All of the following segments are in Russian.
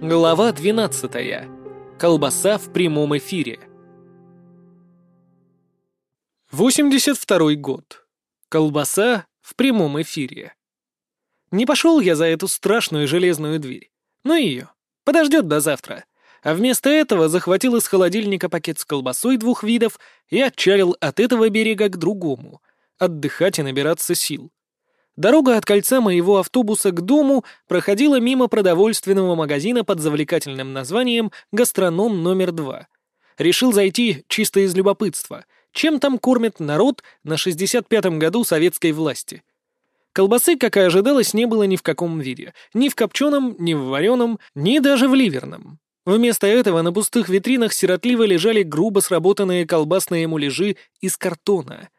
Глава 12. Колбаса в прямом эфире. 82 год. Колбаса в прямом эфире. Не пошел я за эту страшную железную дверь. Ну ее. Подождет до завтра. А вместо этого захватил из холодильника пакет с колбасой двух видов и отчалил от этого берега к другому. Отдыхать и набираться сил. Дорога от кольца моего автобуса к дому проходила мимо продовольственного магазина под завлекательным названием «Гастроном номер два». Решил зайти чисто из любопытства, чем там кормят народ на 65-м году советской власти. Колбасы, как и ожидалось, не было ни в каком виде. Ни в копченом, ни в вареном, ни даже в ливерном. Вместо этого на пустых витринах сиротливо лежали грубо сработанные колбасные муляжи из картона.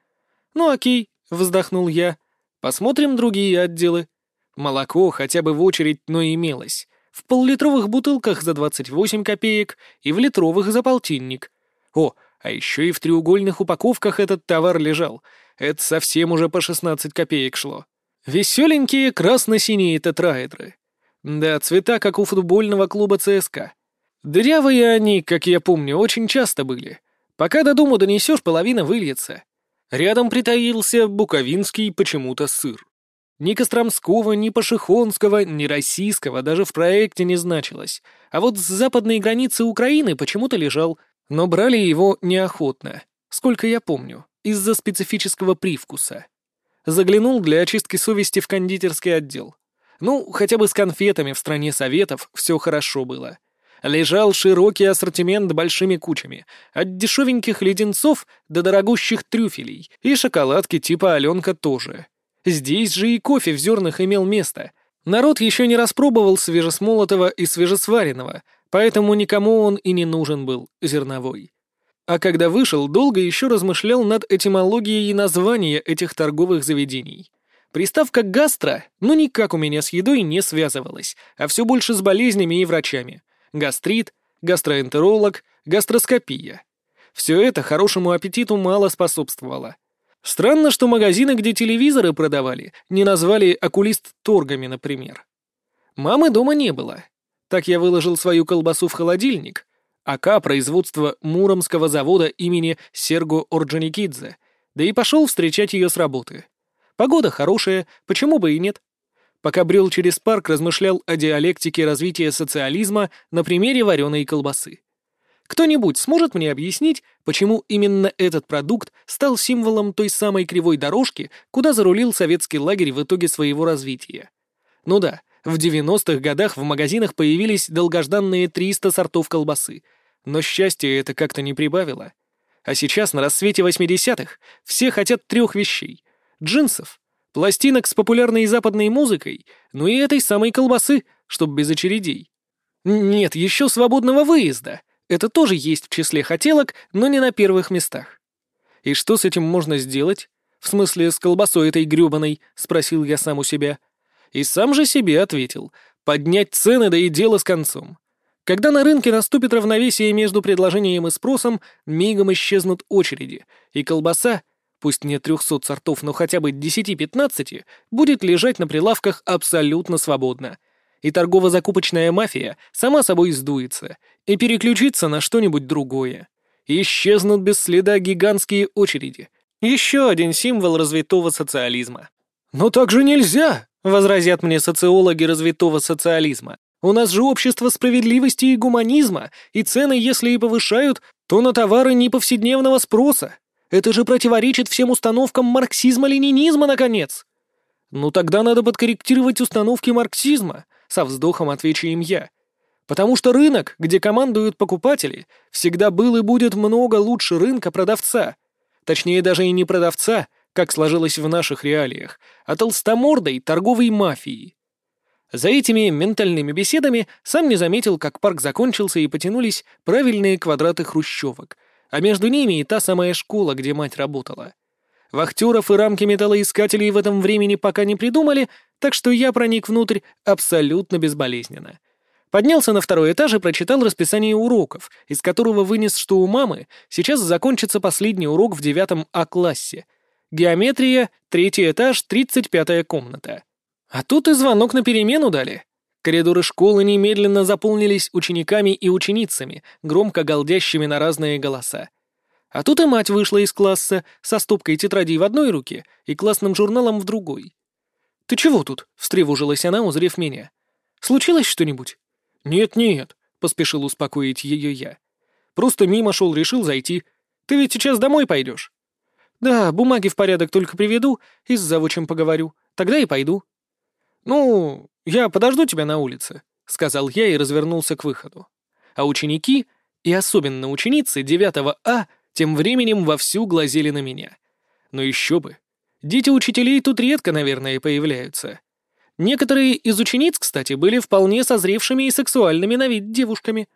«Ну окей», — вздохнул я, Посмотрим другие отделы. Молоко хотя бы в очередь, но имелось. В поллитровых бутылках за 28 копеек и в литровых за полтинник. О, а еще и в треугольных упаковках этот товар лежал. Это совсем уже по 16 копеек шло. Веселенькие красно-синие тетраэдры. Да, цвета, как у футбольного клуба ЦСКА. Дырявые они, как я помню, очень часто были. Пока до дому донесешь, половина выльется. Рядом притаился буковинский почему-то сыр. Ни Костромского, ни Пашихонского, ни российского даже в проекте не значилось. А вот с западной границы Украины почему-то лежал. Но брали его неохотно, сколько я помню, из-за специфического привкуса. Заглянул для очистки совести в кондитерский отдел. Ну, хотя бы с конфетами в стране советов все хорошо было лежал широкий ассортимент большими кучами, от дешевеньких леденцов до дорогущих трюфелей, и шоколадки типа Аленка тоже. Здесь же и кофе в зернах имел место. Народ еще не распробовал свежесмолотого и свежесваренного, поэтому никому он и не нужен был, зерновой. А когда вышел, долго еще размышлял над этимологией названия этих торговых заведений. Приставка «гастро» ну никак у меня с едой не связывалась, а все больше с болезнями и врачами гастрит, гастроэнтеролог, гастроскопия. Все это хорошему аппетиту мало способствовало. Странно, что магазины, где телевизоры продавали, не назвали окулист торгами, например. Мамы дома не было. Так я выложил свою колбасу в холодильник. АК производства Муромского завода имени Серго Орджоникидзе, да и пошел встречать ее с работы. Погода хорошая, почему бы и нет? Пока брел через парк, размышлял о диалектике развития социализма на примере вареной колбасы. Кто-нибудь сможет мне объяснить, почему именно этот продукт стал символом той самой кривой дорожки, куда зарулил советский лагерь в итоге своего развития? Ну да, в 90-х годах в магазинах появились долгожданные 300 сортов колбасы, но счастья это как-то не прибавило. А сейчас, на рассвете 80-х, все хотят трех вещей — джинсов, пластинок с популярной западной музыкой, ну и этой самой колбасы, чтоб без очередей. Нет, еще свободного выезда. Это тоже есть в числе хотелок, но не на первых местах. И что с этим можно сделать? В смысле, с колбасой этой грёбаной, спросил я сам у себя. И сам же себе ответил. Поднять цены, да и дело с концом. Когда на рынке наступит равновесие между предложением и спросом, мигом исчезнут очереди, и колбаса — пусть не 300 сортов, но хотя бы 10-15, будет лежать на прилавках абсолютно свободно. И торгово-закупочная мафия сама собой сдуется и переключится на что-нибудь другое. Исчезнут без следа гигантские очереди. Еще один символ развитого социализма. «Но так же нельзя!» — возразят мне социологи развитого социализма. «У нас же общество справедливости и гуманизма, и цены, если и повышают, то на товары не повседневного спроса. Это же противоречит всем установкам марксизма-ленинизма, наконец!» «Ну тогда надо подкорректировать установки марксизма», — со вздохом отвечу им я. «Потому что рынок, где командуют покупатели, всегда был и будет много лучше рынка продавца. Точнее, даже и не продавца, как сложилось в наших реалиях, а толстомордой торговой мафии». За этими ментальными беседами сам не заметил, как парк закончился и потянулись правильные квадраты хрущевок, а между ними и та самая школа, где мать работала. Вахтеров и рамки металлоискателей в этом времени пока не придумали, так что я проник внутрь абсолютно безболезненно. Поднялся на второй этаж и прочитал расписание уроков, из которого вынес, что у мамы сейчас закончится последний урок в девятом А-классе. Геометрия, третий этаж, тридцать пятая комната. А тут и звонок на перемену дали. Коридоры школы немедленно заполнились учениками и ученицами, громко галдящими на разные голоса. А тут и мать вышла из класса со стопкой тетрадей в одной руке и классным журналом в другой. «Ты чего тут?» — встревожилась она, узрев меня. «Случилось что-нибудь?» «Нет-нет», — поспешил успокоить ее я. «Просто мимо шел, решил зайти. Ты ведь сейчас домой пойдешь?» «Да, бумаги в порядок только приведу и с завучем поговорю. Тогда и пойду». «Ну, я подожду тебя на улице», — сказал я и развернулся к выходу. А ученики, и особенно ученицы 9 А, тем временем вовсю глазели на меня. Но еще бы. Дети учителей тут редко, наверное, появляются. Некоторые из учениц, кстати, были вполне созревшими и сексуальными на вид девушками.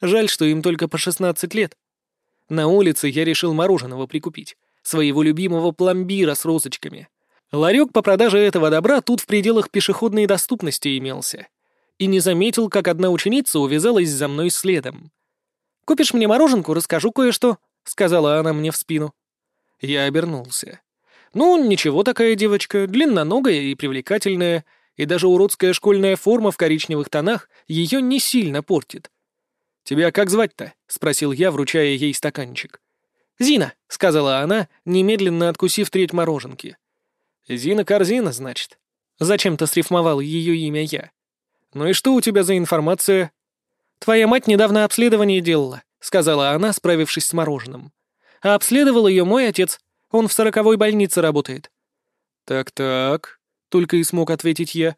Жаль, что им только по 16 лет. На улице я решил мороженого прикупить, своего любимого пломбира с розочками. Ларек по продаже этого добра тут в пределах пешеходной доступности имелся. И не заметил, как одна ученица увязалась за мной следом. «Купишь мне мороженку, расскажу кое-что», — сказала она мне в спину. Я обернулся. Ну, ничего такая девочка, длинноногая и привлекательная, и даже уродская школьная форма в коричневых тонах ее не сильно портит. «Тебя как звать-то?» — спросил я, вручая ей стаканчик. «Зина», — сказала она, немедленно откусив треть мороженки. «Зина Корзина, значит?» Зачем-то срифмовал ее имя я. «Ну и что у тебя за информация?» «Твоя мать недавно обследование делала», — сказала она, справившись с мороженым. «А обследовал ее мой отец. Он в сороковой больнице работает». «Так-так», — только и смог ответить я.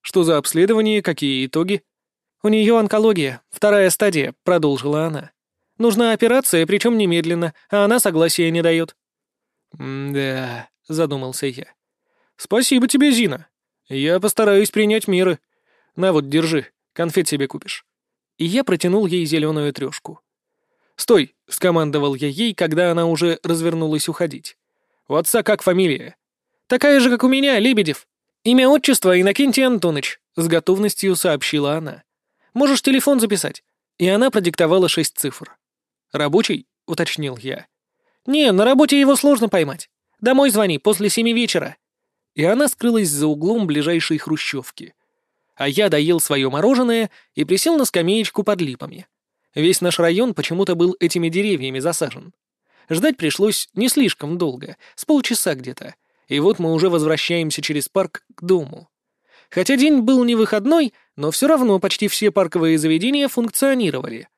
«Что за обследование, какие итоги?» «У нее онкология, вторая стадия», — продолжила она. «Нужна операция, причем немедленно, а она согласия не дает». «Да», — задумался я. «Спасибо тебе, Зина. Я постараюсь принять меры. На вот, держи, конфет себе купишь». И я протянул ей зеленую трешку. «Стой!» — скомандовал я ей, когда она уже развернулась уходить. «У отца как фамилия?» «Такая же, как у меня, Лебедев. Имя отчество Иннокентий Антоныч», — с готовностью сообщила она. «Можешь телефон записать». И она продиктовала шесть цифр. «Рабочий?» — уточнил я. «Не, на работе его сложно поймать. Домой звони, после семи вечера». И она скрылась за углом ближайшей хрущевки. А я доел свое мороженое и присел на скамеечку под липами. Весь наш район почему-то был этими деревьями засажен. Ждать пришлось не слишком долго, с полчаса где-то, и вот мы уже возвращаемся через парк к дому. Хотя день был не выходной, но все равно почти все парковые заведения функционировали.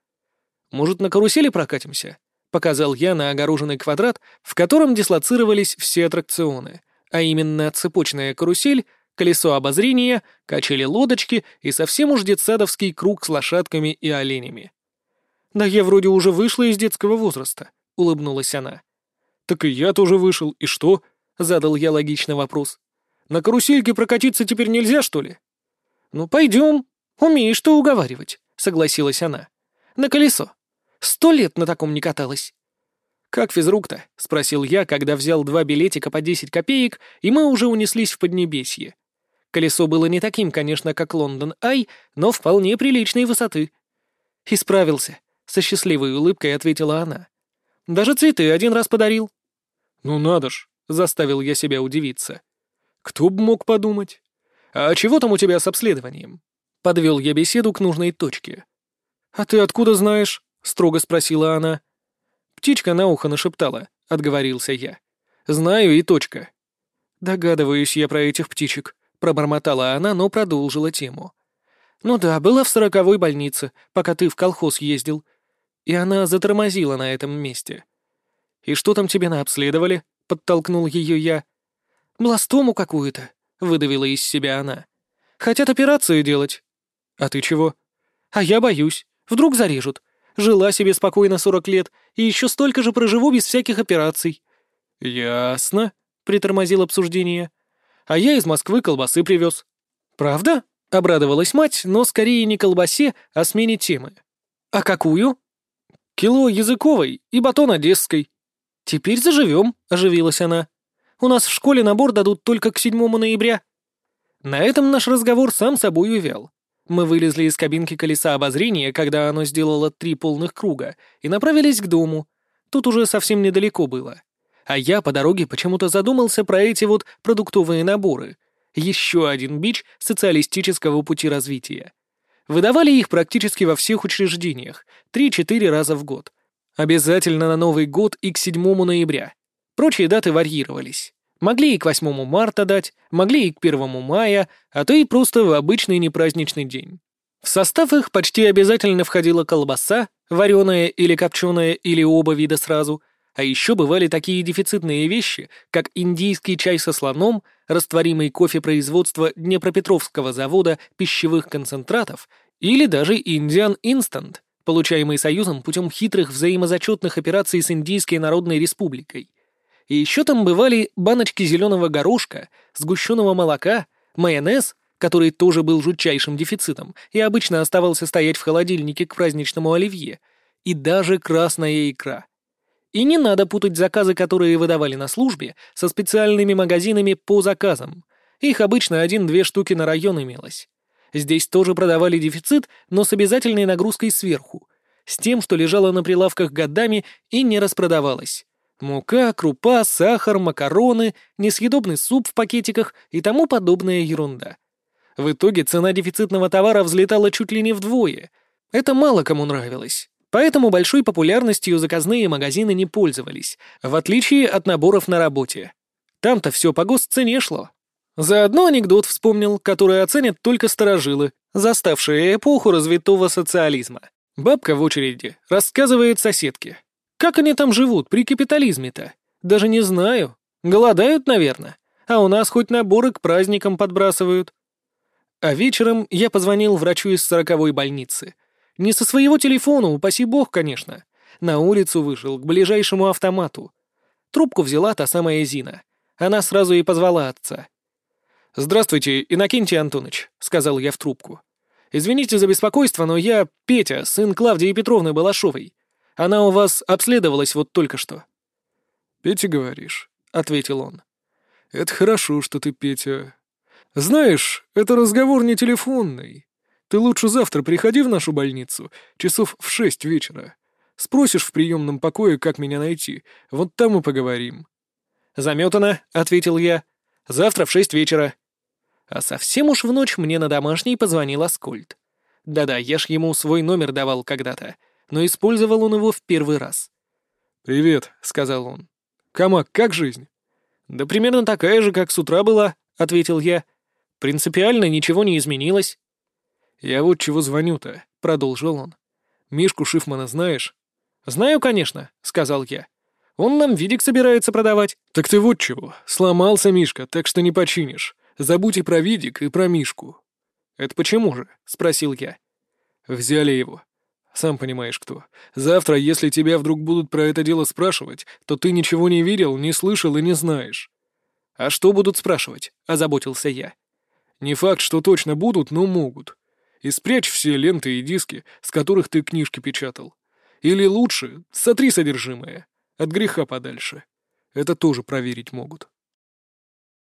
«Может, на карусели прокатимся?» — показал я на огороженный квадрат, в котором дислоцировались все аттракционы, а именно цепочная карусель, колесо обозрения, качели-лодочки и совсем уж детсадовский круг с лошадками и оленями. «Да я вроде уже вышла из детского возраста», — улыбнулась она. «Так и я тоже вышел, и что?» — задал я логичный вопрос. «На карусельке прокатиться теперь нельзя, что ли?» «Ну, пойдем. Умеешь ты уговаривать», — согласилась она. «На колесо. Сто лет на таком не каталась». «Как физрук-то?» — спросил я, когда взял два билетика по десять копеек, и мы уже унеслись в Поднебесье. Колесо было не таким, конечно, как Лондон Ай, но вполне приличной высоты. Исправился со счастливой улыбкой ответила она. «Даже цветы один раз подарил». «Ну надо ж», — заставил я себя удивиться. «Кто бы мог подумать? А чего там у тебя с обследованием?» Подвел я беседу к нужной точке. «А ты откуда знаешь?» — строго спросила она. Птичка на ухо нашептала, — отговорился я. «Знаю и точка». «Догадываюсь я про этих птичек», — пробормотала она, но продолжила тему. «Ну да, была в сороковой больнице, пока ты в колхоз ездил и она затормозила на этом месте. «И что там тебе наобследовали?» — подтолкнул ее я. «Бластому какую-то», — выдавила из себя она. «Хотят операцию делать». «А ты чего?» «А я боюсь. Вдруг зарежут. Жила себе спокойно сорок лет, и еще столько же проживу без всяких операций». «Ясно», — притормозил обсуждение. «А я из Москвы колбасы привез». «Правда?» — обрадовалась мать, но скорее не колбасе, а смене темы. «А какую?» Кило языковой и батон одесской. Теперь заживем, оживилась она. У нас в школе набор дадут только к 7 ноября. На этом наш разговор сам собой увял. Мы вылезли из кабинки колеса обозрения, когда оно сделало три полных круга, и направились к дому. Тут уже совсем недалеко было. А я по дороге почему-то задумался про эти вот продуктовые наборы. Еще один бич социалистического пути развития. Выдавали их практически во всех учреждениях, 3-4 раза в год. Обязательно на Новый год и к 7 ноября. Прочие даты варьировались. Могли и к 8 марта дать, могли и к 1 мая, а то и просто в обычный непраздничный день. В состав их почти обязательно входила колбаса, вареная или копченая, или оба вида сразу, а еще бывали такие дефицитные вещи, как индийский чай со слоном, растворимый кофе производства Днепропетровского завода пищевых концентратов или даже Indian Instant, получаемый Союзом путем хитрых взаимозачетных операций с Индийской Народной Республикой. И еще там бывали баночки зеленого горошка, сгущенного молока, майонез, который тоже был жутчайшим дефицитом и обычно оставался стоять в холодильнике к праздничному оливье, и даже красная икра. И не надо путать заказы, которые выдавали на службе, со специальными магазинами по заказам. Их обычно один-две штуки на район имелось. Здесь тоже продавали дефицит, но с обязательной нагрузкой сверху, с тем, что лежало на прилавках годами и не распродавалось. Мука, крупа, сахар, макароны, несъедобный суп в пакетиках и тому подобная ерунда. В итоге цена дефицитного товара взлетала чуть ли не вдвое. Это мало кому нравилось. Поэтому большой популярностью заказные магазины не пользовались, в отличие от наборов на работе. Там-то все по госцене шло. Заодно анекдот вспомнил, который оценят только старожилы, заставшие эпоху развитого социализма. Бабка в очереди рассказывает соседке, как они там живут при капитализме-то? Даже не знаю. Голодают, наверное. А у нас хоть наборы к праздникам подбрасывают. А вечером я позвонил врачу из сороковой больницы. Не со своего телефона, упаси бог, конечно. На улицу вышел, к ближайшему автомату. Трубку взяла та самая Зина. Она сразу и позвала отца. «Здравствуйте, Иннокентий Антонович», — сказал я в трубку. «Извините за беспокойство, но я Петя, сын Клавдии Петровны Балашовой. Она у вас обследовалась вот только что». «Петя, говоришь?» — ответил он. «Это хорошо, что ты Петя. Знаешь, это разговор не телефонный. Ты лучше завтра приходи в нашу больницу, часов в шесть вечера. Спросишь в приемном покое, как меня найти. Вот там и поговорим». «Заметано», — ответил я. «Завтра в шесть вечера». А совсем уж в ночь мне на домашний позвонил Аскольд. Да-да, я ж ему свой номер давал когда-то но использовал он его в первый раз. «Привет», — сказал он. «Камак, как жизнь?» «Да примерно такая же, как с утра была», — ответил я. «Принципиально ничего не изменилось». «Я вот чего звоню-то», — продолжил он. «Мишку Шифмана знаешь?» «Знаю, конечно», — сказал я. «Он нам видик собирается продавать». «Так ты вот чего. Сломался Мишка, так что не починишь. Забудь и про видик, и про Мишку». «Это почему же?» — спросил я. «Взяли его. Сам понимаешь, кто. Завтра, если тебя вдруг будут про это дело спрашивать, то ты ничего не видел, не слышал и не знаешь». «А что будут спрашивать?» — озаботился я. «Не факт, что точно будут, но могут. И спрячь все ленты и диски, с которых ты книжки печатал. Или лучше, сотри содержимое. От греха подальше. Это тоже проверить могут».